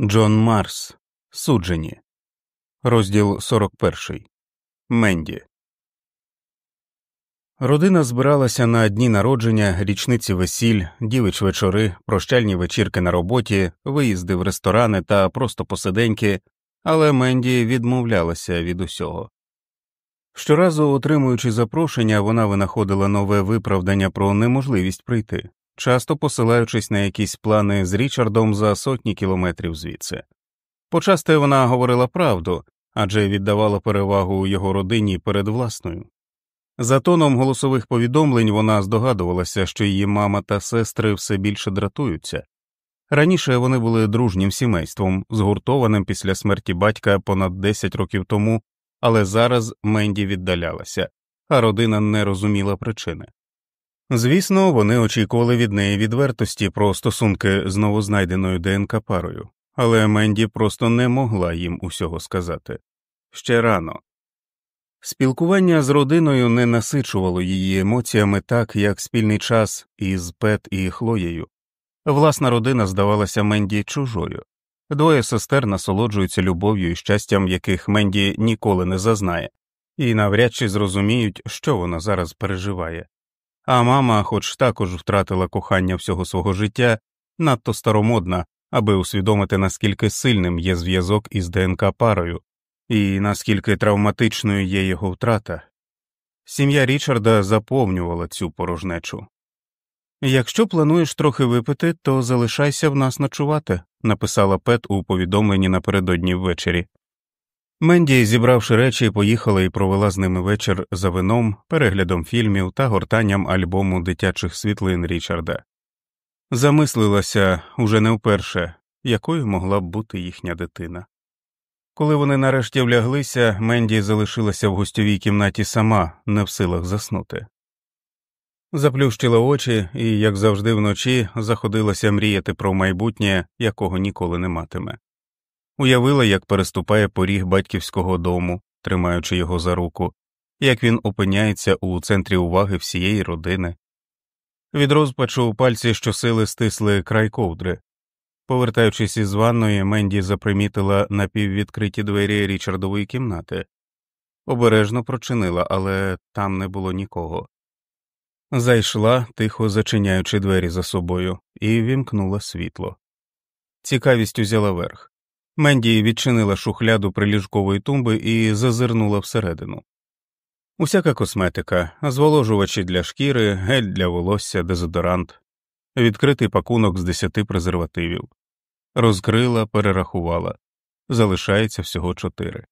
Джон Марс. Суджені. Розділ 41. Менді. Родина збиралася на дні народження, річниці весіль, дівич вечори, прощальні вечірки на роботі, виїзди в ресторани та просто посиденьки, але Менді відмовлялася від усього. Щоразу, отримуючи запрошення, вона винаходила нове виправдання про неможливість прийти часто посилаючись на якісь плани з Річардом за сотні кілометрів звідси. Почасти вона говорила правду адже віддавала перевагу його родині перед власною. За тоном голосових повідомлень вона здогадувалася, що її мама та сестри все більше дратуються. Раніше вони були дружнім сімейством, згуртованим після смерті батька понад 10 років тому, але зараз Менді віддалялася, а родина не розуміла причини. Звісно, вони очікували від неї відвертості про стосунки з новознайденою ДНК парою, але Менді просто не могла їм усього сказати ще рано. Спілкування з родиною не насичувало її емоціями так, як спільний час із Пет і Хлоєю. Власна родина здавалася Менді чужою, двоє сестер насолоджуються любов'ю і щастям, яких Менді ніколи не зазнає, і навряд чи зрозуміють, що вона зараз переживає а мама, хоч також втратила кохання всього свого життя, надто старомодна, аби усвідомити, наскільки сильним є зв'язок із ДНК парою, і наскільки травматичною є його втрата. Сім'я Річарда заповнювала цю порожнечу. Якщо плануєш трохи випити, то залишайся в нас ночувати, написала Пет у повідомленні напередодні ввечері. Менді, зібравши речі, поїхала і провела з ними вечір за вином, переглядом фільмів та гортанням альбому дитячих світлин Річарда. Замислилася уже не вперше, якою могла б бути їхня дитина. Коли вони нарешті вляглися, Менді залишилася в гостьовій кімнаті сама, не в силах заснути. Заплющила очі і, як завжди вночі, заходилася мріяти про майбутнє, якого ніколи не матиме уявила, як переступає поріг батьківського дому, тримаючи його за руку, як він опиняється у центрі уваги всієї родини. Від розпачу пальці щосили стисли край ковдри. Повертаючись із ванної, Менді запримітила напіввідкриті двері Річардової кімнати, обережно прочинила, але там не було нікого. Зайшла, тихо зачиняючи двері за собою, і вімкнула світло. Цікавість узяла верх. Менді відчинила шухляду приліжкової тумби і зазирнула всередину. Усяка косметика, зволожувачі для шкіри, гель для волосся, дезодорант, відкритий пакунок з десяти презервативів, розкрила, перерахувала, залишається всього чотири.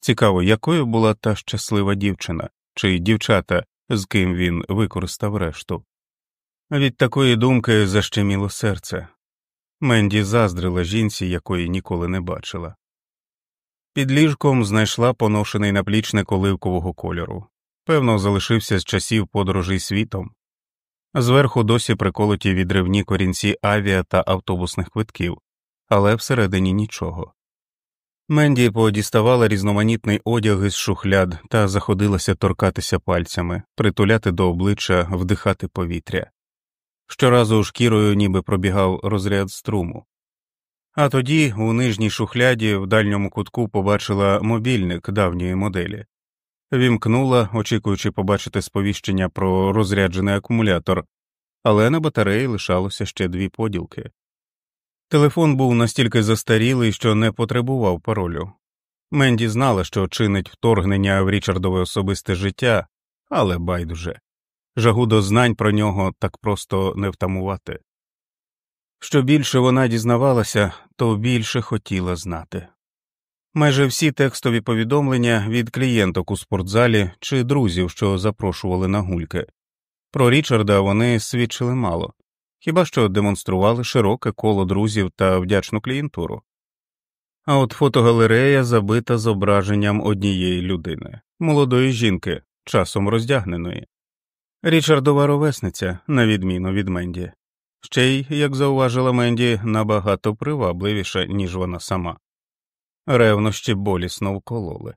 Цікаво, якою була та щаслива дівчина чи дівчата, з ким він використав решту. Від такої думки защеміло серце, Менді заздрила жінці, якої ніколи не бачила. Під ліжком знайшла поношений наплічник оливкового кольору, певно, залишився з часів подорожей світом, зверху досі приколоті відривні корінці авіа та автобусних квитків, але всередині нічого. Менді подіставала різноманітний одяг із шухляд та заходилася торкатися пальцями, притуляти до обличчя, вдихати повітря щоразу шкірою ніби пробігав розряд струму. А тоді у нижній шухляді в дальньому кутку побачила мобільник давньої моделі, вімкнула, очікуючи побачити сповіщення про розряджений акумулятор, але на батареї лишалося ще дві поділки. Телефон був настільки застарілий, що не потребував паролю. Менді знала, що чинить вторгнення в Річардове особисте життя, але байдуже жагу до знань про нього так просто не втамувати. Що більше вона дізнавалася, то більше хотіла знати. Майже всі текстові повідомлення від клієнток у спортзалі чи друзів, що запрошували на гульки. Про Річарда вони свідчили мало, хіба що демонстрували широке коло друзів та вдячну клієнтуру. А от фотогалерея забита зображенням однієї людини, молодої жінки, часом роздягненої. Річардова ровесниця, на відміну від Менді, ще й, як зауважила Менді, набагато привабливіша, ніж вона сама. Ревнощі болісно вкололи.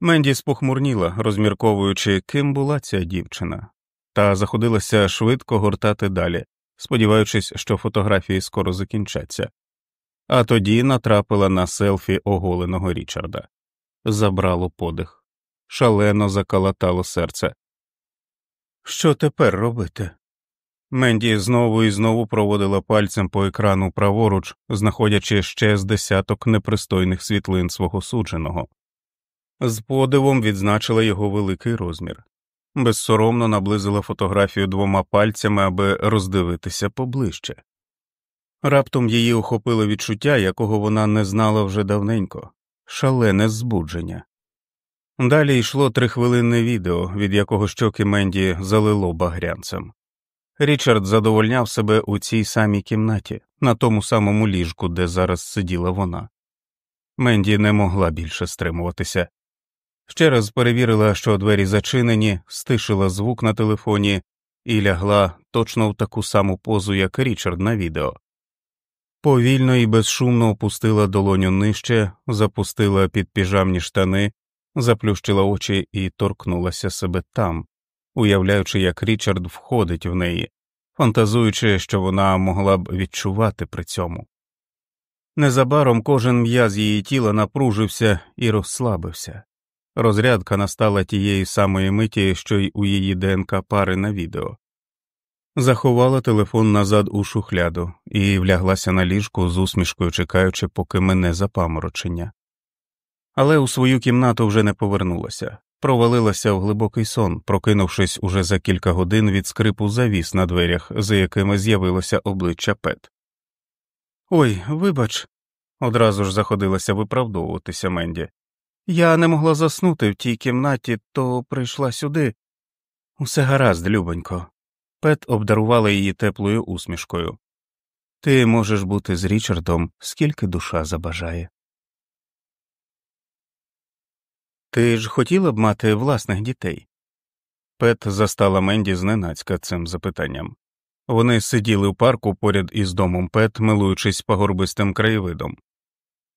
Менді спохмурніла, розмірковуючи, ким була ця дівчина, та заходилася швидко гортати далі, сподіваючись, що фотографії скоро закінчаться, а тоді натрапила на селфі оголеного Річарда. Забрало подих, шалено закалатало серце. Що тепер робити? Менді знову і знову проводила пальцем по екрану праворуч, знаходячи ще з десяток непристойних світлин свого судженого. З подивом відзначила його великий розмір, безсоромно наблизила фотографію двома пальцями, аби роздивитися поближче. Раптом її охопило відчуття, якого вона не знала вже давненько шалене збудження. Далі йшло трихвилинне відео, від якого щоки Менді залило багрянцем. Річард задовольняв себе у цій самій кімнаті, на тому самому ліжку, де зараз сиділа вона. Менді не могла більше стримуватися. Ще раз перевірила, що двері зачинені, стишила звук на телефоні і лягла точно в таку саму позу, як Річард на відео. Повільно і безшумно опустила долоню нижче, запустила під піжамні штани, заплющила очі і торкнулася себе там, уявляючи, як Річард входить в неї, фантазуючи, що вона могла б відчувати при цьому. Незабаром кожен м'яз її тіла напружився і розслабився. Розрядка настала тієї самої миті, що й у її ДНК пари на відео. Заховала телефон назад у шухляду і вляглася на ліжку з усмішкою, чекаючи, поки мене запаморочення. Але у свою кімнату вже не повернулася, провалилася в глибокий сон, прокинувшись уже за кілька годин від скрипу завіс на дверях, за якими з'явилося обличчя Пет. Ой, вибач, одразу ж заходилася виправдовуватися Менді. Я не могла заснути в тій кімнаті, то прийшла сюди. Усе гаразд, любонько. Пет обдарувала її теплою усмішкою. Ти можеш бути з Річардом, скільки душа забажає. Ти ж хотіла б мати власних дітей? Пет застала Менді зненацька цим запитанням. Вони сиділи в парку поряд із домом Пет, милуючись пагорбистим краєвидом.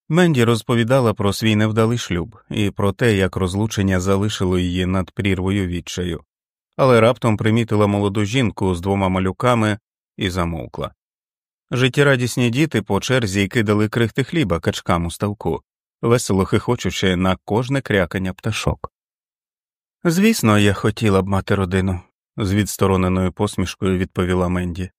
Менді розповідала про свій невдалий шлюб і про те, як розлучення залишило її над прірвою відчаю, але раптом примітила молоду жінку з двома малюками і замовкла. Життєрадісні діти по черзі кидали крихти хліба качкам у ставку, весело хихочучи на кожне крякання пташок. Звісно, я хотіла б мати родину, з відстороненою посмішкою відповіла Менді.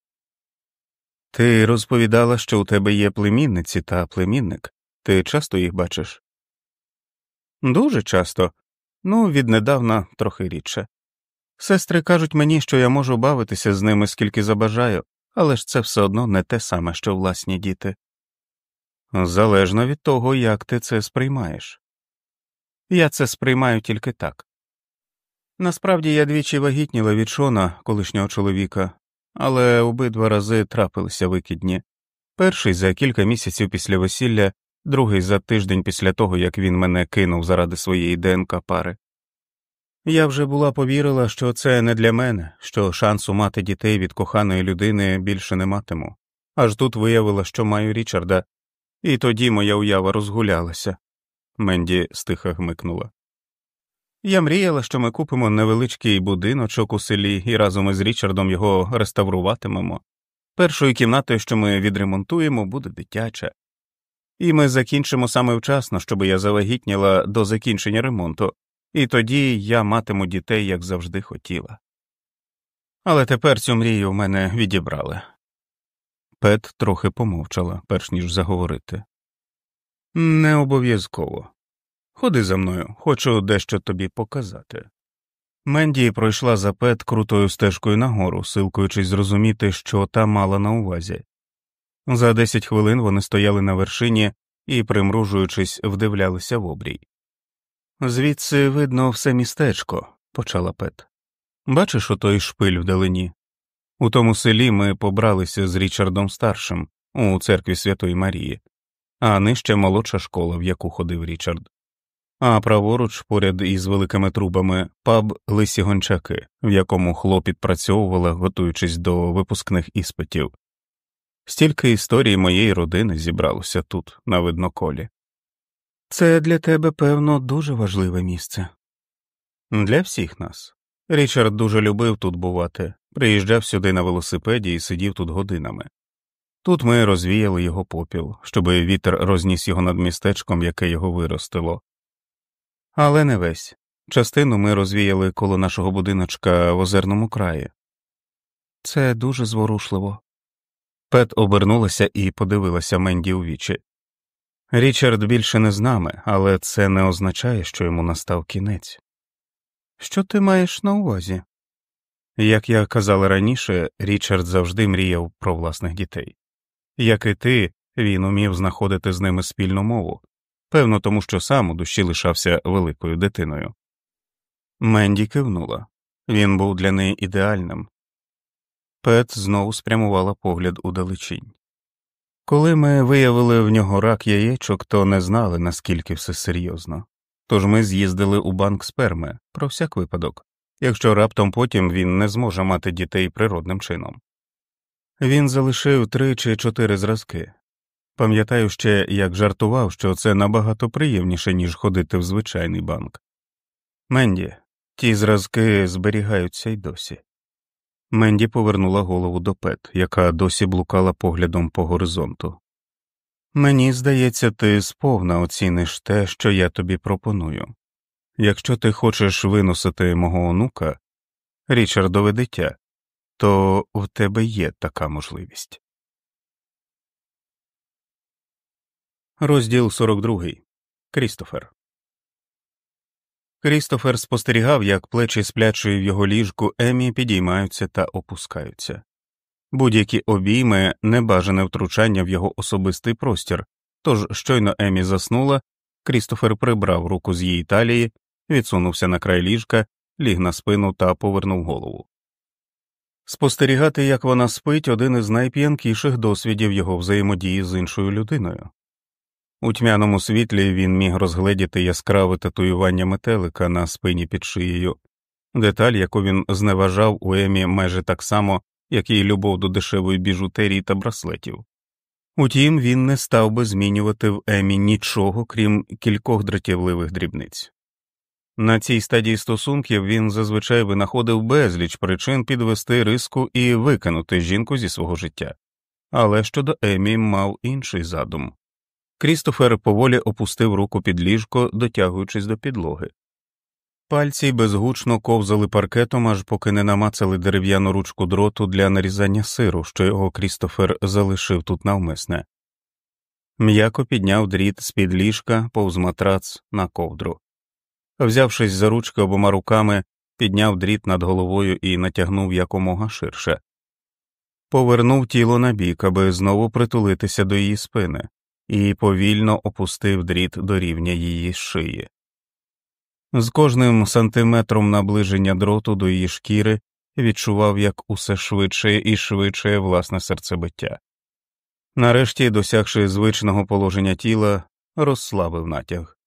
Ти розповідала, що у тебе є племінниці та племінник. Ти часто їх бачиш? Дуже часто, ну, віднедавна трохи рідше. Сестри кажуть мені, що я можу бавитися з ними скільки забажаю, але ж це все одно не те саме, що власні діти. Залежно від того, як ти це сприймаєш. Я це сприймаю тільки так. Насправді я двічі вагітніла від Шона, колишнього чоловіка, але обидва рази трапилися викидні перший за кілька місяців після весілля, другий за тиждень після того, як він мене кинув заради своєї ДНК пари. Я вже була повірила, що це не для мене, що шансу мати дітей від коханої людини більше не матиму, аж тут виявила, що маю Річарда, і тоді моя уява розгулялася. Менді стиха гмикнула. Я мріяла, що ми купимо невеличкий будиночок у селі і разом із Річардом його реставруватимемо. Першою кімнатою, що ми відремонтуємо, буде дитяча, і ми закінчимо саме вчасно, щоб я завагітніла до закінчення ремонту, і тоді я матиму дітей, як завжди хотіла. Але тепер цю мрію в мене відібрали. Пет трохи помовчала, перш ніж заговорити. Не обов'язково. Ходи за мною, хочу дещо тобі показати. Менді пройшла за Пет крутою стежкою нагору, силкуючись зрозуміти, що та мала на увазі. За десять хвилин вони стояли на вершині і, примружуючись, вдивлялися в обрій. Звідси видно все містечко, почала Пет. Бачиш отой шпиль вдалині? У тому селі ми побралися з Річардом старшим у церкві Святої Марії, а нижче молодша школа, в яку ходив Річард. А праворуч, поряд із великими трубами, паб лисі гончаки, в якому хлоп підпрацьовувала, готуючись до випускних іспитів. Стільки історій моєї родини зібралося тут, на видноколі. Це для тебе, певно, дуже важливе місце. Для всіх нас. Річард дуже любив тут бувати, приїжджав сюди на велосипеді і сидів тут годинами. Тут ми розвіяли його попіл, щоби вітер розніс його над містечком, яке його виростило. Але не весь. Частину ми розвіяли коло нашого будиночка в озерному краї. Це дуже зворушливо. Пет обернулася і подивилася Менді у вічі. Річард більше не з нами, але це не означає, що йому настав кінець. Що ти маєш на увазі? Як я казала раніше, Річард завжди мріяв про власних дітей. Як і ти, він умів знаходити з ними спільну мову, певно, тому що сам у душі лишався великою дитиною. Менді кивнула він був для неї ідеальним. Пет знову спрямувала погляд у далечінь. Коли ми виявили в нього рак яєчок, то не знали, наскільки все серйозно. Тож ми з'їздили у банк сперми про всяк випадок, якщо раптом потім він не зможе мати дітей природним чином. Він залишив три чи чотири зразки. Пам'ятаю ще, як жартував, що це набагато приємніше, ніж ходити в звичайний банк. Менді, ті зразки зберігаються й досі. Менді повернула голову до Пет, яка досі блукала поглядом по горизонту. Мені здається, ти сповна оціниш те, що я тобі пропоную. Якщо ти хочеш виносити мого онука, Річардове дитя, то в тебе є така можливість. Розділ 42. Крістофер Крістофер спостерігав, як плечі сплячої в його ліжку Емі підіймаються та опускаються. Будь-які обійми небажане втручання в його особистий простір, тож щойно Емі заснула, Крістофер прибрав руку з її талії, відсунувся на край ліжка, ліг на спину та повернув голову. Спостерігати, як вона спить, один із найп'янкіших досвідів його взаємодії з іншою людиною. У тьмяному світлі він міг розгледіти яскраве татуювання метелика на спині під шиєю, деталь, яку він зневажав у Емі майже так само, як і любов до дешевої біжутерії та браслетів. Утім, він не став би змінювати в Емі нічого, крім кількох дратівливих дрібниць. На цій стадії стосунків він зазвичай винаходив безліч причин підвести риску і викинути жінку зі свого життя, але щодо Емі мав інший задум. Крістофер поволі опустив руку під ліжко, дотягуючись до підлоги. Пальці безгучно ковзали паркетом, аж поки не намацали дерев'яну ручку дроту для нарізання сиру, що його Крістофер залишив тут навмисне. М'яко підняв дріт з під ліжка повз матрац на ковдру. Взявшись за ручки обома руками, підняв дріт над головою і натягнув якомога ширше, повернув тіло на бік, аби знову притулитися до її спини, і повільно опустив дріт до рівня її шиї. З кожним сантиметром наближення дроту до її шкіри відчував, як усе швидше і швидше власне серцебиття. Нарешті, досягши звичного положення тіла, розслабив натяг.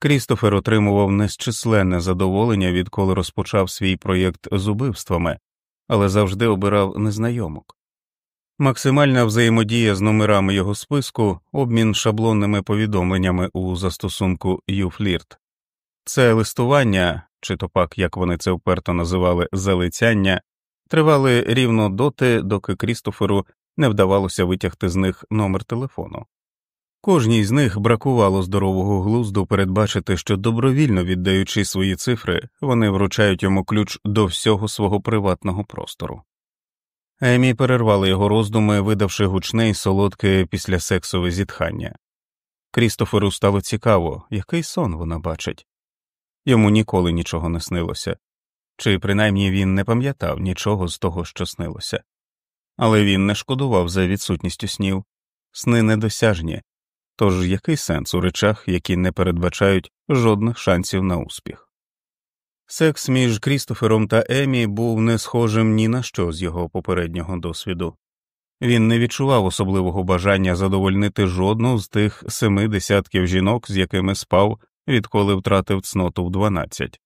Крістофер отримував незчисленне задоволення, відколи розпочав свій проєкт з убивствами, але завжди обирав незнайомок. Максимальна взаємодія з номерами його списку, обмін шаблонними повідомленнями у застосунку YouFlirt. Це листування, чи то пак, як вони це вперто називали залицяння, тривали рівно доти, доки Крістоферу не вдавалося витягти з них номер телефону. Кожній з них бракувало здорового глузду передбачити, що добровільно віддаючи свої цифри, вони вручають йому ключ до всього свого приватного простору. Емі перервали його роздуми, видавши гучне й солодке післясексове зітхання. Крістоферу стало цікаво, який сон вона бачить. Йому ніколи нічого не снилося, чи принаймні він не пам'ятав нічого з того, що снилося. Але він не шкодував за відсутністю снів, сни недосяжні, тож який сенс у речах, які не передбачають жодних шансів на успіх? Секс між Крістофером та Емі був не схожим ні на що з його попереднього досвіду. Він не відчував особливого бажання задовольнити жодну з тих семи десятків жінок, з якими спав, відколи втратив цноту в дванадцять.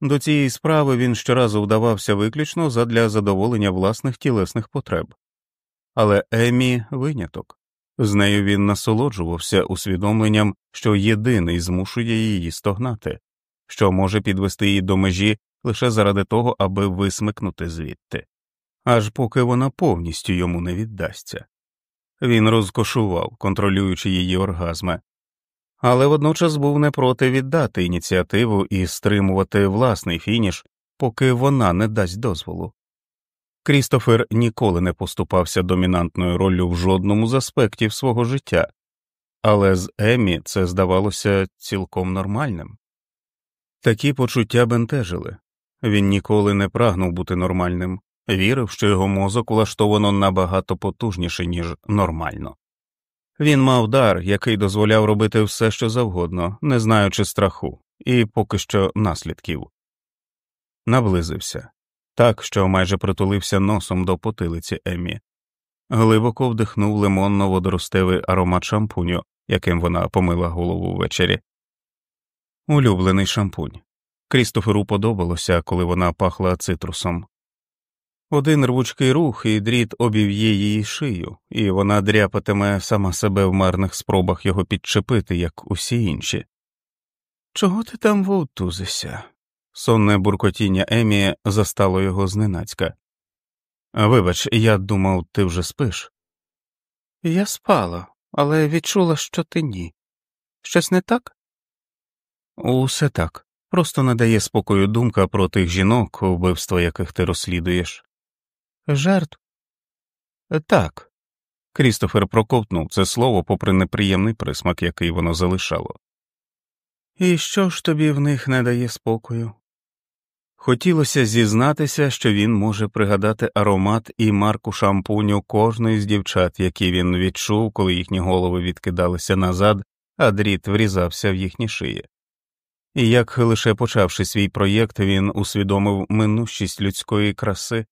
До цієї справи він щоразу вдавався виключно задля задоволення власних тілесних потреб. Але Емі виняток. З нею він насолоджувався усвідомленням, що єдиний змушує її стогнати, що може підвести її до межі лише заради того, аби висмикнути звідти, аж поки вона повністю йому не віддасться. він розкошував, контролюючи її оргазми, але водночас був не проти віддати ініціативу і стримувати власний фініш, поки вона не дасть дозволу. Крістофер ніколи не поступався домінантною роллю в жодному з аспектів свого життя, але з Емі це здавалося цілком нормальним. Такі почуття бентежили він ніколи не прагнув бути нормальним, вірив, що його мозок влаштовано набагато потужніше, ніж нормально. Він мав дар, який дозволяв робити все, що завгодно, не знаючи страху, і поки що наслідків. Наблизився так, що майже притулився носом до потилиці Еммі. глибоко вдихнув лимонно водоростевий аромат шампуню, яким вона помила голову ввечері. Улюблений шампунь. Крістоферу подобалося, коли вона пахла цитрусом. Один рвучкий рух і дріт обів'є її шию, і вона дряпатиме сама себе в марних спробах його підчепити, як усі інші. Чого ти там вовтузишся? Сонне буркотіння Емі застало його зненацька. Вибач, я думав, ти вже спиш. Я спала, але відчула, що ти ні. Щось не так? Усе так. Просто не дає спокою думка про тих жінок, вбивство яких ти розслідуєш. Жертв? Так. Крістофер проковтнув це слово попри неприємний присмак, який воно залишало. І що ж тобі в них не дає спокою? Хотілося зізнатися, що він може пригадати аромат і марку шампуню кожної з дівчат, які він відчув, коли їхні голови відкидалися назад, а дріт врізався в їхні шиї. І як лише почавши свій проєкт, він усвідомив минущість людської краси,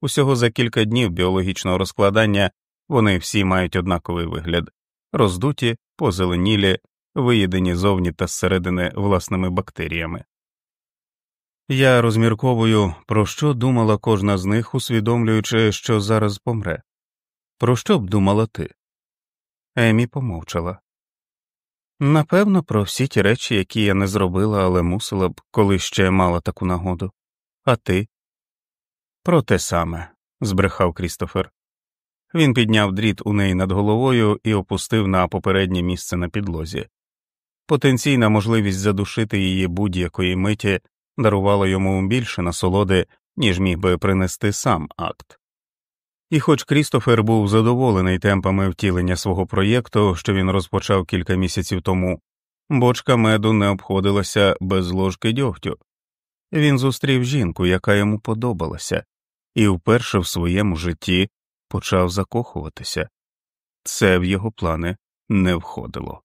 усього за кілька днів біологічного розкладання вони всі мають однаковий вигляд роздуті, позеленілі, виїдені зовні та зсередини власними бактеріями. Я розмірковую, про що думала кожна з них, усвідомлюючи, що зараз помре. Про що б думала ти? Емі помовчала. Напевно, про всі ті речі, які я не зробила, але мусила б, коли ще мала таку нагоду. А ти? Про те саме, збрехав Крістофер. Він підняв дріт у неї над головою і опустив на попереднє місце на підлозі. Потенційна можливість задушити її будь-якої миті дарувала йому більше насолоди, ніж міг би принести сам акт. І хоч Крістофер був задоволений темпами втілення свого проєкту, що він розпочав кілька місяців тому, бочка меду не обходилася без ложки дьогтю. Він зустрів жінку, яка йому подобалася, і вперше в своєму житті почав закохуватися. Це в його плани не входило.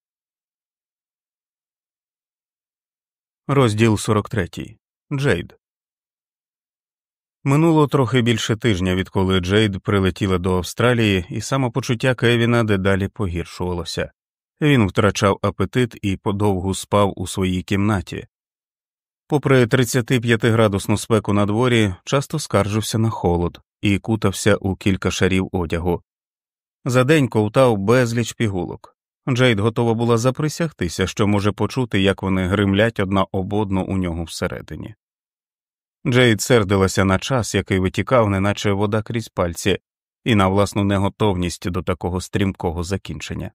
Розділ 43. Джейд Минуло трохи більше тижня, відколи Джейд прилетіла до Австралії, і самопочуття Кевіна дедалі погіршувалося. Він втрачав апетит і подовгу спав у своїй кімнаті. Попри 35 градусну спеку на дворі, часто скаржився на холод і кутався у кілька шарів одягу. За день ковтав безліч пігулок. Джейд готова була заприсягтися, що може почути, як вони гримлять одна об одну у нього всередині. Джейд сердилася на час, який витікав, неначе вода крізь пальці, і на власну неготовність до такого стрімкого закінчення.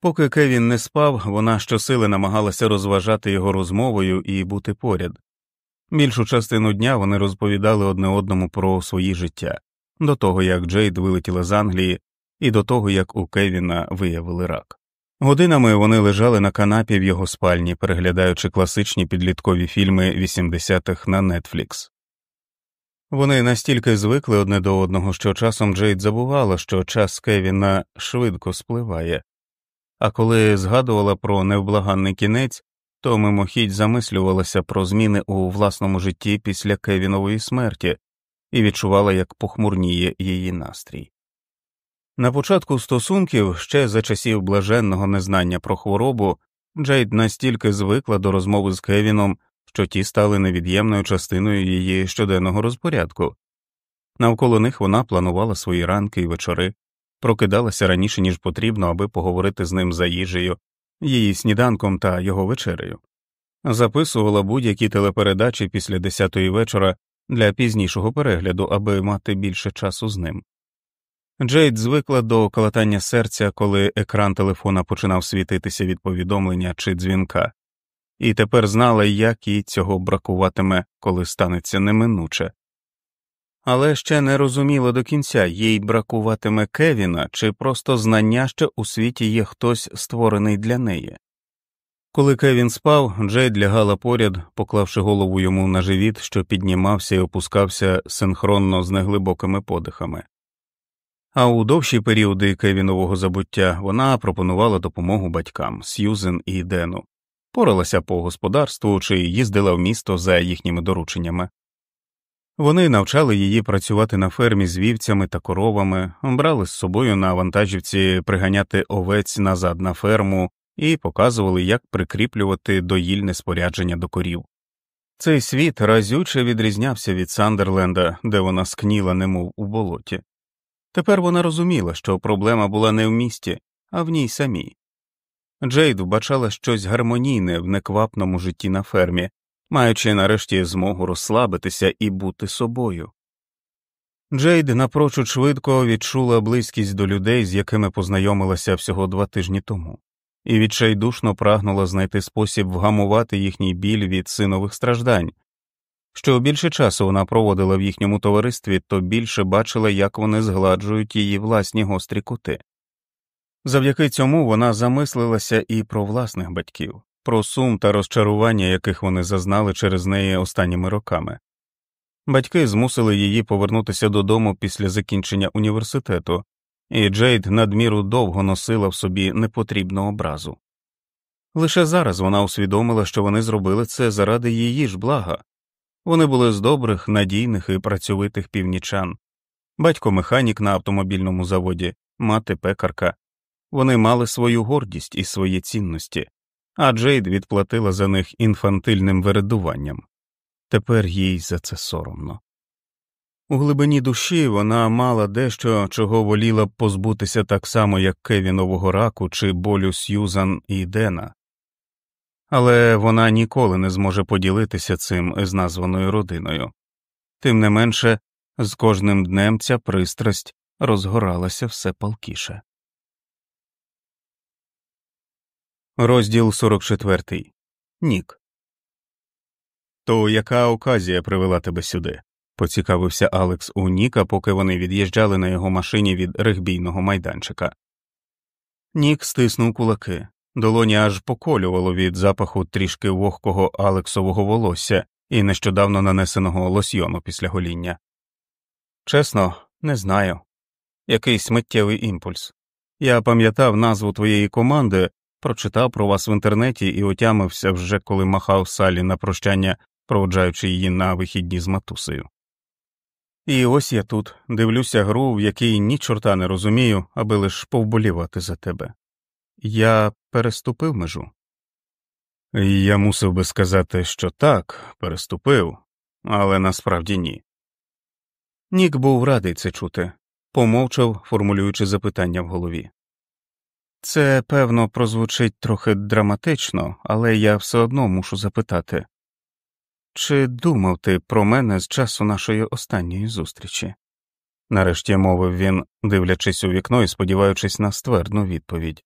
Поки Кевін не спав, вона щосили намагалася розважати його розмовою і бути поряд. Більшу частину дня вони розповідали одне одному про свої життя, до того як Джейд вилетіла з Англії, і до того як у Кевіна виявили рак. Годинами вони лежали на канапі в його спальні, переглядаючи класичні підліткові фільми 80-х на Netflix. Вони настільки звикли одне до одного, що часом Джейд забувала, що час Кевіна швидко спливає, а коли згадувала про невблаганний кінець, то мимохідь замислювалася про зміни у власному житті після Кевінової смерті і відчувала, як похмурніє її настрій. На початку стосунків, ще за часів блаженного незнання про хворобу, Джейд настільки звикла до розмови з Кевіном, що ті стали невід'ємною частиною її щоденного розпорядку. Навколо них вона планувала свої ранки і вечори, прокидалася раніше, ніж потрібно, аби поговорити з ним за їжею, її сніданком та його вечерею, записувала будь-які телепередачі після десятої вечора для пізнішого перегляду, аби мати більше часу з ним. Джейд звикла до калатання серця, коли екран телефона починав світитися від повідомлення чи дзвінка, і тепер знала, як їй цього бракуватиме, коли станеться неминуче. Але ще не розуміла до кінця, їй бракуватиме Кевіна чи просто знання, що у світі є хтось створений для неї. Коли Кевін спав, Джейд лягала поряд, поклавши голову йому на живіт, що піднімався і опускався синхронно з неглибокими подихами. А у довші періоди Кевінового забуття вона пропонувала допомогу батькам Сьюзен і Дену, поралася по господарству чи їздила в місто за їхніми дорученнями. Вони навчали її працювати на фермі з вівцями та коровами, брали з собою на вантажівці приганяти овець назад на ферму і показували, як прикріплювати доїльне спорядження до корів. Цей світ разюче відрізнявся від Сандерленда, де вона скніла, немов у болоті. Тепер вона розуміла, що проблема була не в місті, а в ній самій. Джейд вбачала щось гармонійне в неквапному житті на фермі, маючи нарешті змогу розслабитися і бути собою. Джейд напрочуд швидко відчула близькість до людей, з якими познайомилася всього два тижні тому, і відчайдушно прагнула знайти спосіб вгамувати їхній біль від синових страждань. Що більше часу вона проводила в їхньому товаристві, то більше бачила, як вони згладжують її власні гострі кути. Завдяки цьому вона замислилася і про власних батьків, про сум та розчарування, яких вони зазнали через неї останніми роками. Батьки змусили її повернутися додому після закінчення університету, і Джейд надміру довго носила в собі непотрібну образу. Лише зараз вона усвідомила, що вони зробили це заради її ж блага. Вони були з добрих, надійних і працьовитих північан, батько механік на автомобільному заводі, мати пекарка. Вони мали свою гордість і свої цінності, а Джейд відплатила за них інфантильним вередуванням. Тепер їй за це соромно. У глибині душі вона мала дещо, чого воліла б позбутися так само, як Кевінового раку чи болю Сьюзан і Дена, але вона ніколи не зможе поділитися цим з названою родиною. Тим не менше, з кожним днем ця пристрасть розгоралася все палкіше. Розділ 44. Нік. То яка оказія привела тебе сюди? поцікавився Алекс у Ніка, поки вони від'їжджали на його машині від регбійного майданчика. Нік стиснув кулаки. Долоні аж поколювало від запаху трішки вогкого Алексового волосся і нещодавно нанесеного лосьйону після гоління. Чесно, не знаю. Якийсь миттєвий імпульс. Я пам'ятав назву твоєї команди, прочитав про вас в інтернеті і отямився вже коли махав салі на прощання, проводжаючи її на вихідні з матусею. І ось я тут дивлюся гру, в якій ні чорта не розумію, аби лиш повболівати за тебе. Я переступив межу. Я мусив би сказати, що так, переступив, але насправді ні. Нік був радий це чути, помовчав, формулюючи запитання в голові. Це, певно, прозвучить трохи драматично, але я все одно мушу запитати чи думав ти про мене з часу нашої останньої зустрічі? Нарешті мовив він, дивлячись у вікно і сподіваючись на ствердну відповідь.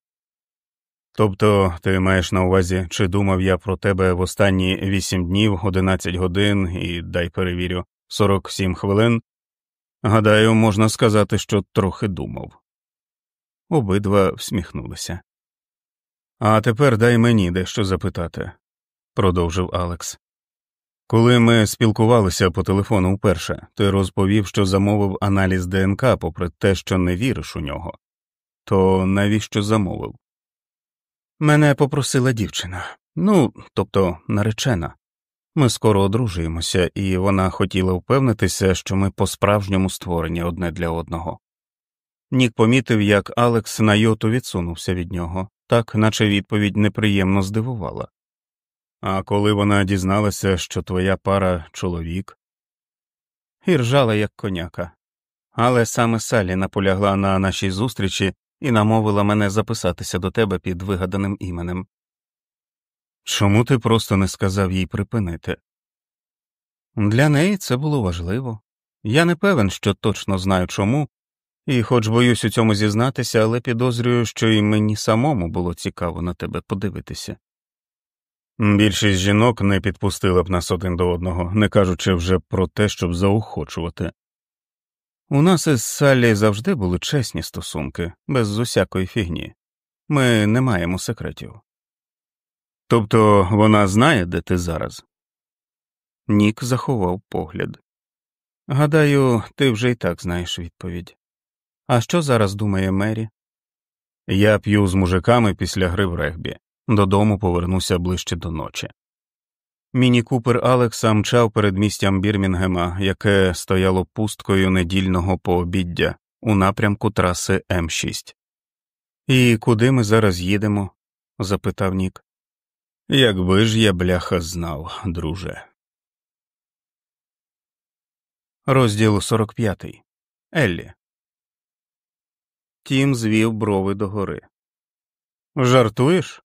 Тобто ти маєш на увазі, чи думав я про тебе в останні вісім днів, одинадцять годин і дай перевірю, сорок сім хвилин? Гадаю, можна сказати, що трохи думав. Обидва всміхнулися. А тепер дай мені дещо запитати, продовжив Алекс. Коли ми спілкувалися по телефону вперше, ти розповів, що замовив аналіз ДНК, попри те, що не віриш у нього. То навіщо замовив? Мене попросила дівчина, ну, тобто наречена. Ми скоро одружуємося, і вона хотіла впевнитися, що ми по справжньому створені одне для одного. Нік помітив, як Алекс на йоту відсунувся від нього, так наче відповідь неприємно здивувала. А коли вона дізналася, що твоя пара чоловік, і ржала, як коняка. Але саме Салі наполягла на нашій зустрічі і намовила мене записатися до тебе під вигаданим іменем. Чому ти просто не сказав їй припинити? Для неї це було важливо. Я не певен, що точно знаю чому, І хоч боюсь у цьому зізнатися, але підозрюю, що і мені самому було цікаво на тебе подивитися. Більшість жінок не підпустила б нас один до одного, не кажучи вже про те, щоб заохочувати. У нас із Саллі завжди були чесні стосунки, без усякої фігні. Ми не маємо секретів. Тобто вона знає, де ти зараз? Нік заховав погляд. Гадаю, ти вже й так знаєш відповідь. А що зараз думає Мері? Я п'ю з мужиками після гри в регбі. Додому повернуся ближче до ночі. Міні Купер Алекса мчав перед містям Бірмінгема, яке стояло пусткою недільного пообіддя у напрямку траси М6. І куди ми зараз їдемо? запитав Нік. Якби ж я бляха знав, друже. Розділ 45. Еллі. Тім звів брови догори. Жартуєш?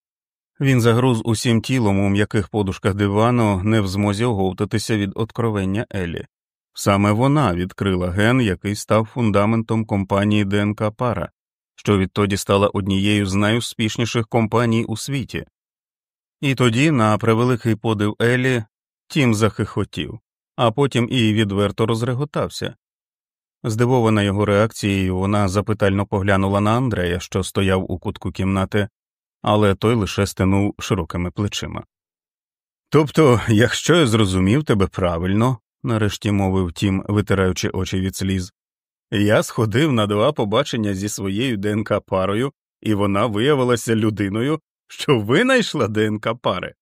Він загруз усім тілом у м'яких подушках дивану, не в змозі оговтатися від откровення Елі. Саме вона відкрила ген, який став фундаментом компанії ДНК Пара, що відтоді стала однією з найуспішніших компаній у світі. І тоді, на превеликий подив Елі, тім захихотів, а потім і відверто розреготався. Здивована його реакцією, вона запитально поглянула на Андрея, що стояв у кутку кімнати, але той лише стенув широкими плечима. Тобто, якщо я зрозумів тебе правильно, нарешті мовив тім, витираючи очі від сліз, я сходив на два побачення зі своєю ДНК парою, і вона виявилася людиною, що винайшла ДНК пари.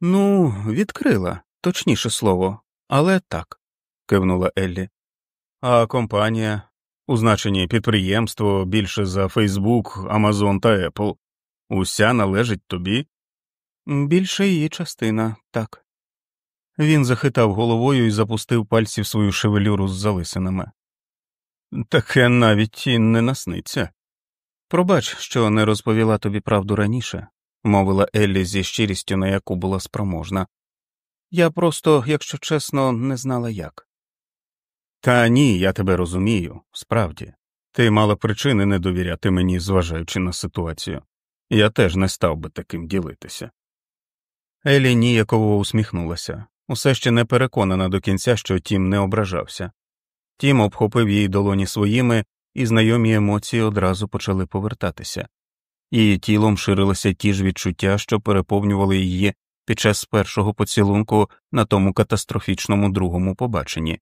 Ну, відкрила, точніше слово, але так, кивнула Еллі. А компанія, у значенні підприємство більше за Фейсбук, Амазон та Apple, уся належить тобі? Більше її частина, так. Він захитав головою і запустив пальці в свою шевелюру з залисинами. Таке навіть і не насниться. Пробач, що не розповіла тобі правду раніше, мовила Еллі зі щирістю, на яку була спроможна. Я просто, якщо чесно, не знала як. Та ні, я тебе розумію, справді. Ти мала причини не довіряти мені, зважаючи на ситуацію. Я теж не став би таким ділитися. Елі ніяково усміхнулася, усе ще не переконана до кінця, що тім не ображався. Тім обхопив її долоні своїми, і знайомі емоції одразу почали повертатися, її тілом ширилися ті ж відчуття, що переповнювали її під час першого поцілунку на тому катастрофічному другому побаченні.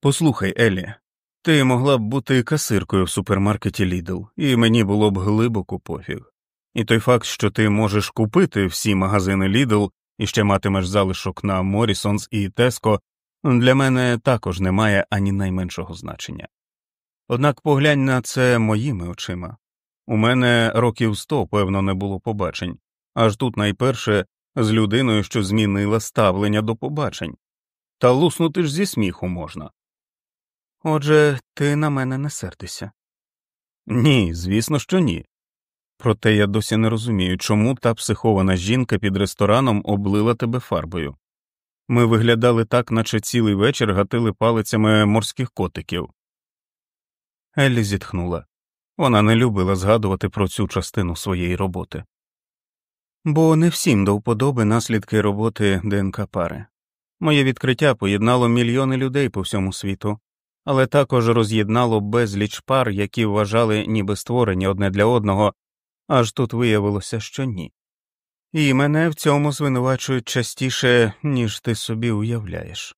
Послухай, Елі, ти могла б бути касиркою в супермаркеті Лідл, і мені було б глибоко пофіг. І той факт, що ти можеш купити всі магазини Лідл і ще матимеш залишок на Морісонс і Теско, для мене також не має ані найменшого значення. Однак поглянь на це моїми очима. У мене років сто, певно, не було побачень, аж тут найперше з людиною, що змінила ставлення до побачень, та луснути ж зі сміху можна. Отже, ти на мене не сердишся. Ні, звісно, що ні. Проте я досі не розумію, чому та психована жінка під рестораном облила тебе фарбою. Ми виглядали так, наче цілий вечір гатили палицями морських котиків. Еллі зітхнула вона не любила згадувати про цю частину своєї роботи. Бо не всім до вподоби наслідки роботи ДНК пари. Моє відкриття поєднало мільйони людей по всьому світу, але також роз'єднало безліч пар, які вважали ніби створені одне для одного, аж тут виявилося, що ні. І мене в цьому звинувачують частіше, ніж ти собі уявляєш.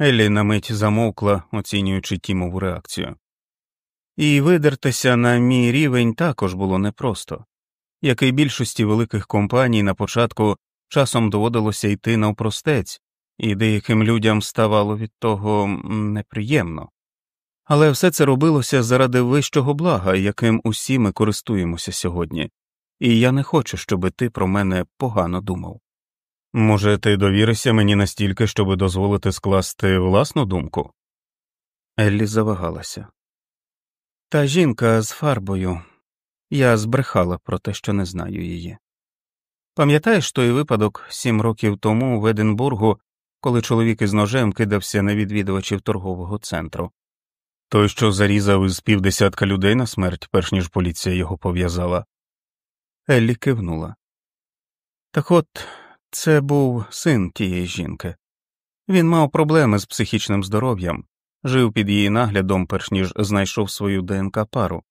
Еллі на мить замовкла, оцінюючи Тімову реакцію. І видертися на мій рівень також було непросто, як і більшості великих компаній на початку часом доводилося йти навпростець, і деяким людям ставало від того неприємно. Але все це робилося заради вищого блага, яким усі ми користуємося сьогодні, і я не хочу, щоб ти про мене погано думав. Може, ти довіришся мені настільки, щоб дозволити скласти власну думку? Еллі завагалася. Та жінка з фарбою я збрехала про те, що не знаю її. Пам'ятаєш той випадок сім років тому в Единбургу, коли чоловік із ножем кидався на відвідувачів торгового центру? Той, що зарізав із півдесятка людей на смерть, перш ніж поліція його пов'язала. Еллі кивнула. Так от це був син тієї жінки. Він мав проблеми з психічним здоров'ям, жив під її наглядом, перш ніж знайшов свою ДНК пару.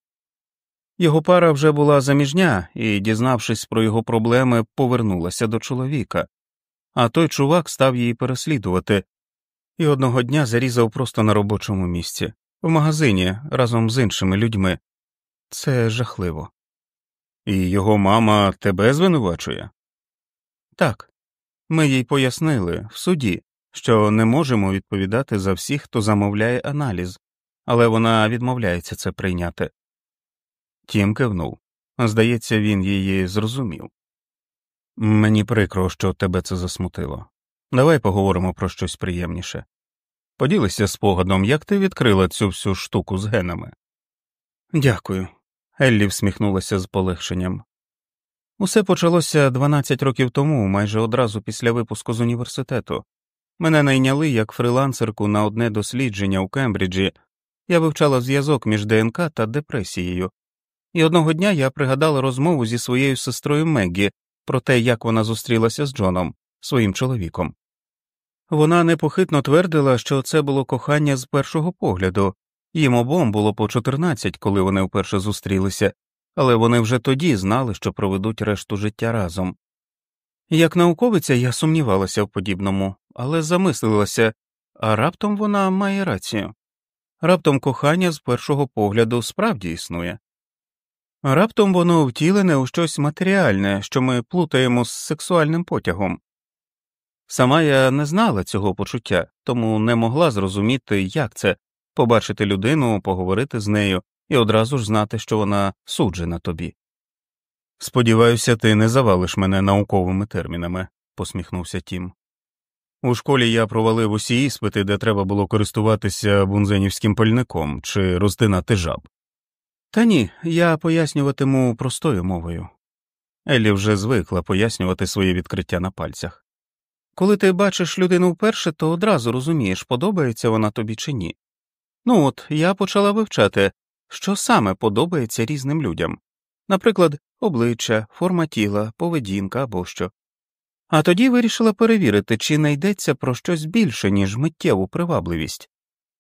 Його пара вже була заміжня і, дізнавшись про його проблеми, повернулася до чоловіка, а той чувак став її переслідувати і одного дня зарізав просто на робочому місці, в магазині разом з іншими людьми. Це жахливо. І його мама тебе звинувачує? Так. Ми їй пояснили в суді, що не можемо відповідати за всіх, хто замовляє аналіз, але вона відмовляється це прийняти. Тім кивнув. Здається, він її зрозумів. Мені прикро, що тебе це засмутило. Давай поговоримо про щось приємніше. Поділися спогадом, як ти відкрила цю всю штуку з генами. Дякую. Еллі всміхнулася з полегшенням. Усе почалося 12 років тому, майже одразу після випуску з університету. Мене найняли як фрилансерку на одне дослідження у Кембриджі, я вивчала зв'язок між ДНК та депресією, і одного дня я пригадала розмову зі своєю сестрою Меггі про те, як вона зустрілася з Джоном, своїм чоловіком. Вона непохитно твердила, що це було кохання з першого погляду, їм обом було по 14, коли вони вперше зустрілися, але вони вже тоді знали, що проведуть решту життя разом. Як науковиця я сумнівалася в подібному, але замислилася, а раптом вона має рацію. Раптом кохання з першого погляду справді існує. Раптом воно втілене у щось матеріальне, що ми плутаємо з сексуальним потягом. Сама я не знала цього почуття, тому не могла зрозуміти, як це побачити людину, поговорити з нею і одразу ж знати, що вона суджена тобі. Сподіваюся, ти не завалиш мене науковими термінами, посміхнувся Тім. У школі я провалив усі іспити, де треба було користуватися бунзенівським пальником чи роздинати жаб. Та ні, я пояснюватиму простою мовою. Еллі вже звикла пояснювати своє відкриття на пальцях. Коли ти бачиш людину вперше, то одразу розумієш, подобається вона тобі чи ні. Ну от я почала вивчати, що саме подобається різним людям, наприклад, обличчя, форма тіла, поведінка або що. А тоді вирішила перевірити, чи не йдеться про щось більше, ніж миттєву привабливість.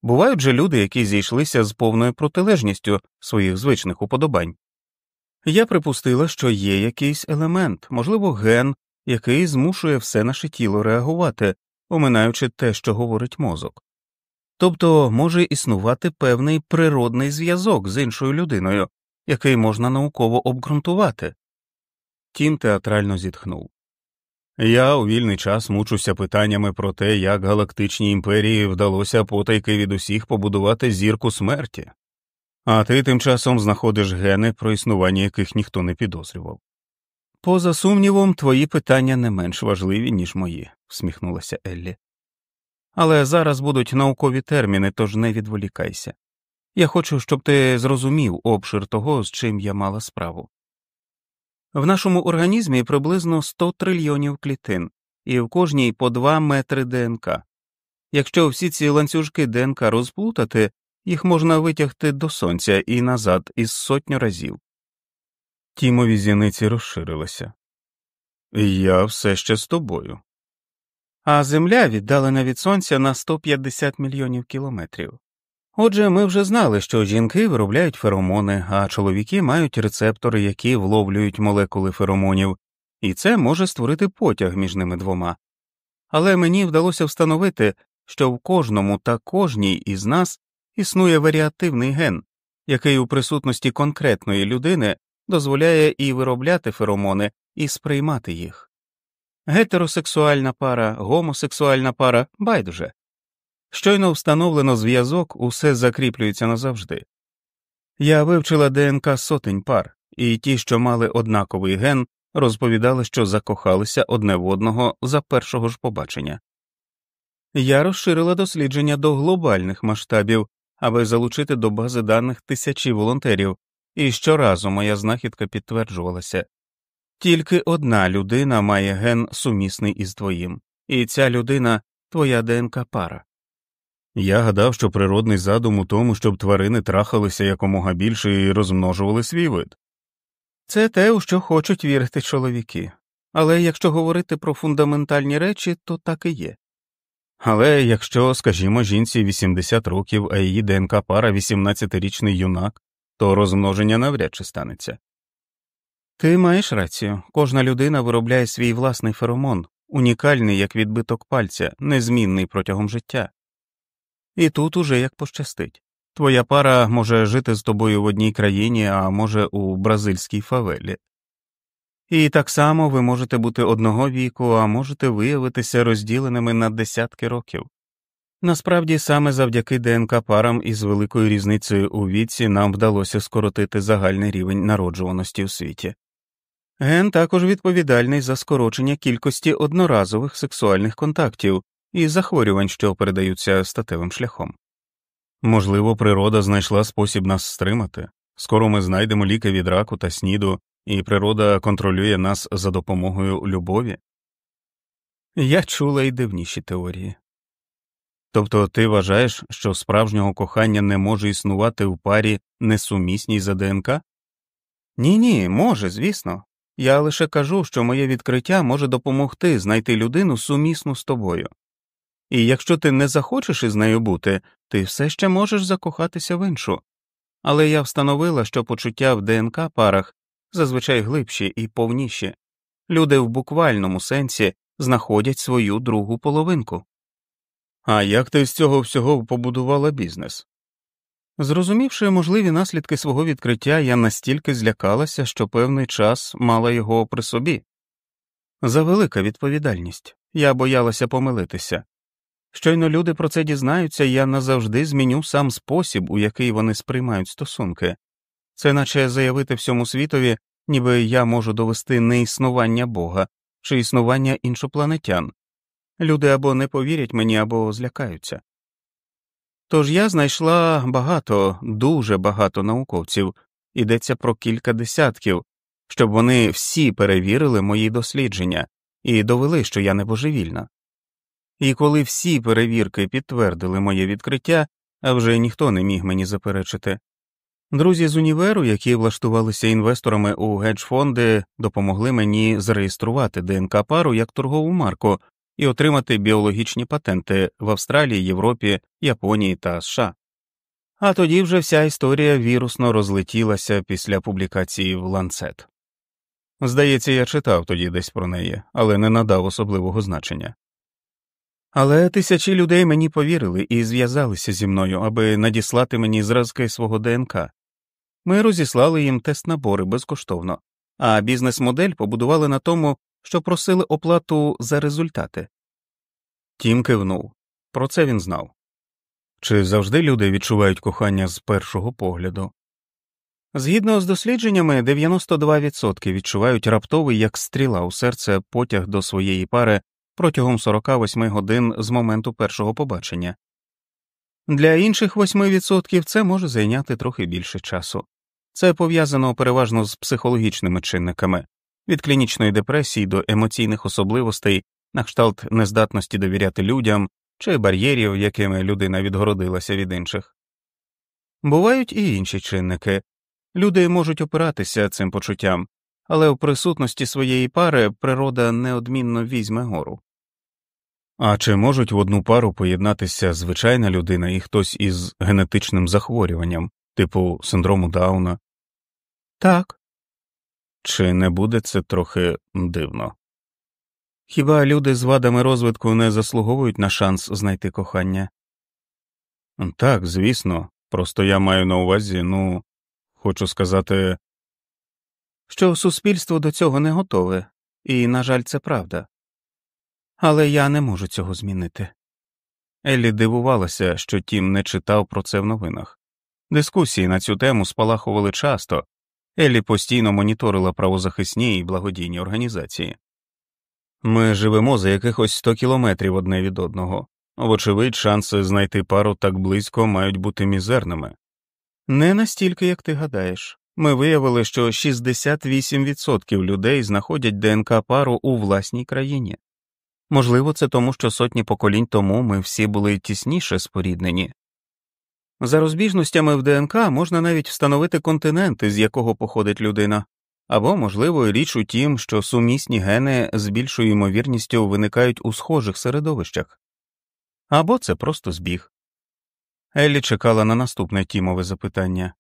Бувають же люди, які зійшлися з повною протилежністю своїх звичних уподобань. Я припустила, що є якийсь елемент, можливо, ген, який змушує все наше тіло реагувати, оминаючи те, що говорить мозок. Тобто може існувати певний природний зв'язок з іншою людиною, який можна науково обґрунтувати. Тім театрально зітхнув. Я у вільний час мучуся питаннями про те, як галактичній імперії вдалося потайки від усіх побудувати зірку смерті, а ти тим часом знаходиш гени, про існування яких ніхто не підозрював. Поза сумнівом, твої питання не менш важливі, ніж мої, всміхнулася Еллі. Але зараз будуть наукові терміни, тож не відволікайся. Я хочу, щоб ти зрозумів обшир того, з чим я мала справу. В нашому організмі приблизно 100 трильйонів клітин, і в кожній по 2 метри ДНК. Якщо всі ці ланцюжки ДНК розплутати, їх можна витягти до сонця і назад із сотню разів. Тімові зіниці розширилися. Я все ще з тобою. А Земля віддалена від сонця на 150 мільйонів кілометрів. Отже, ми вже знали, що жінки виробляють феромони, а чоловіки мають рецептори, які вловлюють молекули феромонів, і це може створити потяг між ними двома. Але мені вдалося встановити, що в кожному та кожній із нас існує варіативний ген, який у присутності конкретної людини дозволяє і виробляти феромони, і сприймати їх. Гетеросексуальна пара, гомосексуальна пара байдуже. Щойно встановлено зв'язок, усе закріплюється назавжди. Я вивчила ДНК сотень пар, і ті, що мали однаковий ген, розповідали, що закохалися одне в одного за першого ж побачення. Я розширила дослідження до глобальних масштабів, аби залучити до бази даних тисячі волонтерів, і щоразу моя знахідка підтверджувалася тільки одна людина має ген сумісний із твоїм, і ця людина твоя ДНК пара. Я гадав, що природний задум у тому, щоб тварини трахалися якомога більше і розмножували свій вид. Це те, у що хочуть вірити чоловіки. Але якщо говорити про фундаментальні речі, то так і є. Але якщо, скажімо, жінці 80 років, а її ДНК пара 18-річний юнак, то розмноження навряд чи станеться. Ти маєш рацію кожна людина виробляє свій власний феромон, унікальний як відбиток пальця, незмінний протягом життя. І тут уже як пощастить. Твоя пара може жити з тобою в одній країні, а може у бразильській фавелі. І так само ви можете бути одного віку, а можете виявитися розділеними на десятки років. Насправді саме завдяки ДНК парам із великою різницею у віці нам вдалося скоротити загальний рівень народжуваності у світі. Ген також відповідальний за скорочення кількості одноразових сексуальних контактів і захворювань, що передаються статевим шляхом. Можливо, природа знайшла спосіб нас стримати. Скоро ми знайдемо ліки від раку та сніду, і природа контролює нас за допомогою любові. Я чула й дивніші теорії. Тобто ти вважаєш, що справжнього кохання не може існувати в парі несумісній за ДНК? Ні, ні, може, звісно. Я лише кажу, що моє відкриття може допомогти знайти людину сумісну з тобою. І якщо ти не захочеш із нею бути, ти все ще можеш закохатися в іншу. Але я встановила, що почуття в ДНК парах зазвичай глибші і повніші. Люди в буквальному сенсі знаходять свою другу половинку. А як ти з цього всього побудувала бізнес? Зрозумівши можливі наслідки свого відкриття, я настільки злякалася, що певний час мала його при собі. Завелика відповідальність, я боялася помилитися. Щойно люди про це дізнаються, я назавжди зміню сам спосіб, у який вони сприймають стосунки, це наче заявити всьому світові, ніби я можу довести не існування Бога чи існування іншопланетян. Люди або не повірять мені, або злякаються. Тож я знайшла багато, дуже багато науковців, йдеться про кілька десятків, щоб вони всі перевірили мої дослідження і довели, що я не божевільна. І коли всі перевірки підтвердили моє відкриття, а вже ніхто не міг мені заперечити, друзі з універу, які влаштувалися інвесторами у гедж-фонди, допомогли мені зареєструвати ДНК пару як торгову марку і отримати біологічні патенти в Австралії, Європі, Японії та США. А тоді вже вся історія вірусно розлетілася після публікації в ланцет. Здається, я читав тоді десь про неї, але не надав особливого значення. Але тисячі людей мені повірили і зв'язалися зі мною, аби надіслати мені зразки свого ДНК. Ми розіслали їм тест набори безкоштовно, а бізнес модель побудували на тому, що просили оплату за результати. Тім кивнув про це він знав. Чи завжди люди відчувають кохання з першого погляду? Згідно з дослідженнями, 92% відчувають раптовий як стріла у серце потяг до своєї пари протягом 48 годин з моменту першого побачення. Для інших 8% це може зайняти трохи більше часу. Це пов'язано переважно з психологічними чинниками від клінічної депресії до емоційних особливостей, на кшталт нездатності довіряти людям чи бар'єрів, якими людина відгородилася від інших. Бувають і інші чинники люди можуть опиратися цим почуттям, але в присутності своєї пари природа неодмінно візьме гору. А чи можуть в одну пару поєднатися звичайна людина і хтось із генетичним захворюванням, типу синдрому Дауна? Так. Чи не буде це трохи дивно? Хіба люди з вадами розвитку не заслуговують на шанс знайти кохання? Так, звісно, просто я маю на увазі, ну, хочу сказати, що суспільство до цього не готове, і, на жаль, це правда. Але я не можу цього змінити. Еллі дивувалася, що Тім не читав про це в новинах. Дискусії на цю тему спалахували часто, Еллі постійно моніторила правозахисні і благодійні організації. Ми живемо за якихось 100 кілометрів одне від одного, вочевидь, шанси знайти пару так близько мають бути мізерними. Не настільки, як ти гадаєш. Ми виявили, що 68% людей знаходять ДНК пару у власній країні. Можливо, це тому, що сотні поколінь тому ми всі були тісніше споріднені. За розбіжностями в ДНК можна навіть встановити континент, з якого походить людина, або, можливо, річ у тім, що сумісні гени з більшою ймовірністю виникають у схожих середовищах, або це просто збіг. Еллі чекала на наступне тімове запитання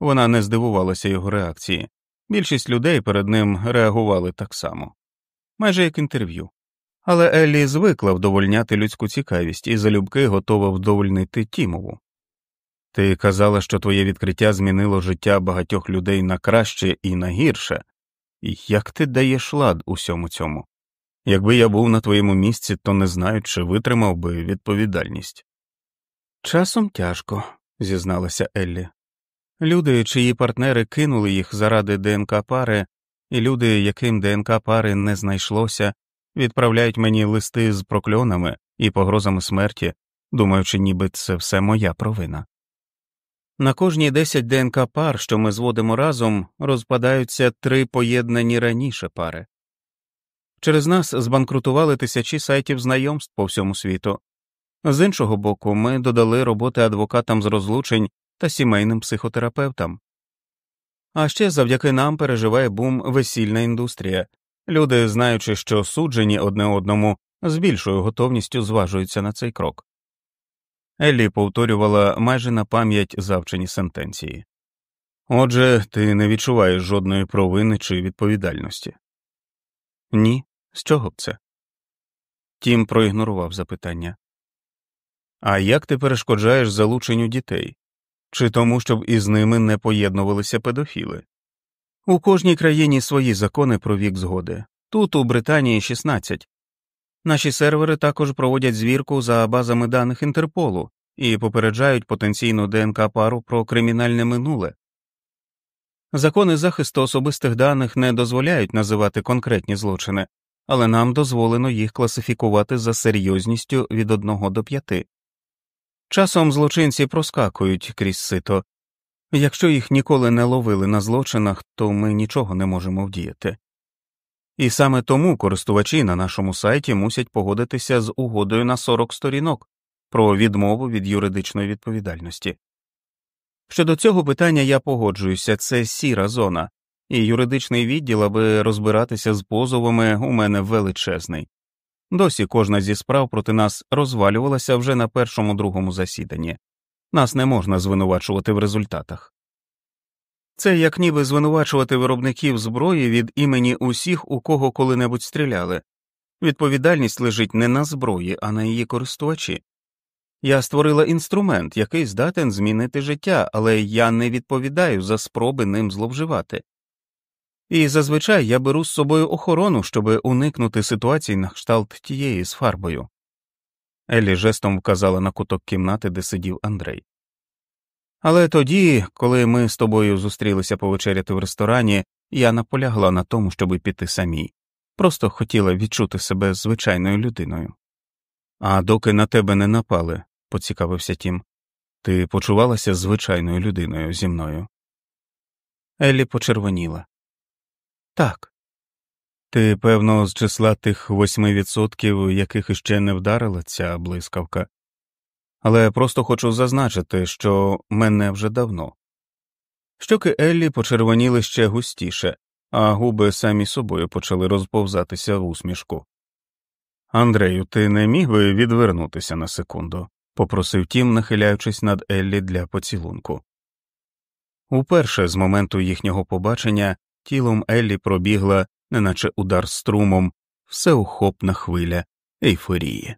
вона не здивувалася його реакції. Більшість людей перед ним реагували так само, майже як інтерв'ю. Але Еллі звикла вдовольняти людську цікавість і залюбки готова вдовольнити Тімову. Ти казала, що твоє відкриття змінило життя багатьох людей на краще і на гірше, як ти даєш лад усьому цьому? Якби я був на твоєму місці, то не знаю, чи витримав би відповідальність. Часом тяжко, зізналася Еллі. Люди, чиї партнери кинули їх заради ДНК пари, і люди, яким ДНК пари не знайшлося, відправляють мені листи з прокльонами і погрозами смерті, думаючи, ніби це все моя провина. На кожні 10 ДНК пар, що ми зводимо разом, розпадаються три поєднані раніше пари. Через нас збанкрутували тисячі сайтів знайомств по всьому світу. З іншого боку, ми додали роботи адвокатам з розлучень та сімейним психотерапевтам. А ще завдяки нам переживає бум весільна індустрія. Люди, знаючи, що суджені одне одному, з більшою готовністю зважуються на цей крок. Еллі повторювала майже на пам'ять завчені сентенції. Отже, ти не відчуваєш жодної провини чи відповідальності? Ні, з чого б це? Тім проігнорував запитання. А як ти перешкоджаєш залученню дітей? Чи тому, щоб із ними не поєднувалися педофіли? У кожній країні свої закони про вік згоди. Тут, у Британії, 16. Наші сервери також проводять звірку за базами даних Інтерполу і попереджають потенційну ДНК пару про кримінальне минуле. Закони захисту особистих даних не дозволяють називати конкретні злочини, але нам дозволено їх класифікувати за серйозністю від 1 до 5. Часом злочинці проскакують крізь сито, якщо їх ніколи не ловили на злочинах, то ми нічого не можемо вдіяти. І саме тому користувачі на нашому сайті мусять погодитися з угодою на 40 сторінок про відмову від юридичної відповідальності. Щодо цього питання я погоджуюся це сіра зона, і юридичний відділ, аби розбиратися з позовами, у мене величезний. Досі кожна зі справ проти нас розвалювалася вже на першому другому засіданні, нас не можна звинувачувати в результатах. Це як ніби звинувачувати виробників зброї від імені усіх, у кого коли-небудь стріляли. Відповідальність лежить не на зброї, а на її користувачі. Я створила інструмент, який здатен змінити життя, але я не відповідаю за спроби ним зловживати. І зазвичай я беру з собою охорону, щоб уникнути ситуацій на кшталт тієї з фарбою. Еллі жестом вказала на куток кімнати, де сидів Андрей. Але тоді, коли ми з тобою зустрілися повечеряти в ресторані, я наполягла на тому, щоб піти самій, просто хотіла відчути себе звичайною людиною. А доки на тебе не напали, поцікавився Тім, ти почувалася звичайною людиною зі мною. Еллі почервоніла. Так. Ти, певно, з числа тих восьми відсотків, яких іще не вдарила ця блискавка, але просто хочу зазначити, що мене вже давно. Щоки Еллі почервоніли ще густіше, а губи самі собою почали розповзатися в усмішку. Андрею, ти не міг би відвернутися на секунду, попросив тім, нахиляючись над Еллі для поцілунку. Уперше з моменту їхнього побачення тілом Еллі пробігла, неначе удар струмом, всеохопна хвиля ейфорії.